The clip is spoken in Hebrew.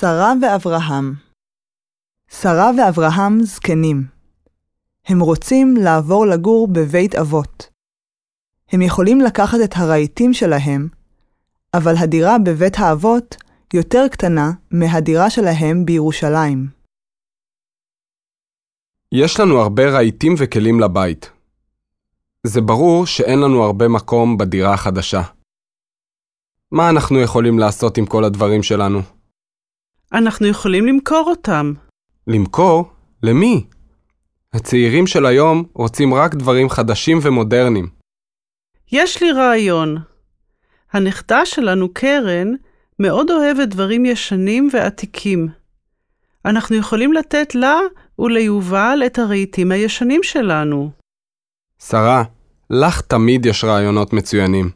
שרה ואברהם שרה ואברהם זקנים. הם רוצים לעבור לגור בבית אבות. הם יכולים לקחת את הרהיטים שלהם, אבל הדירה בבית האבות יותר קטנה מהדירה שלהם בירושלים. יש לנו הרבה רהיטים וכלים לבית. זה ברור שאין לנו הרבה מקום בדירה החדשה. מה אנחנו יכולים לעשות עם כל הדברים שלנו? אנחנו יכולים למכור אותם. למכור? למי? הצעירים של היום רוצים רק דברים חדשים ומודרניים. יש לי רעיון. הנכדה שלנו, קרן, מאוד אוהבת דברים ישנים ועתיקים. אנחנו יכולים לתת לה וליובל את הרהיטים הישנים שלנו. שרה, לך תמיד יש רעיונות מצוינים.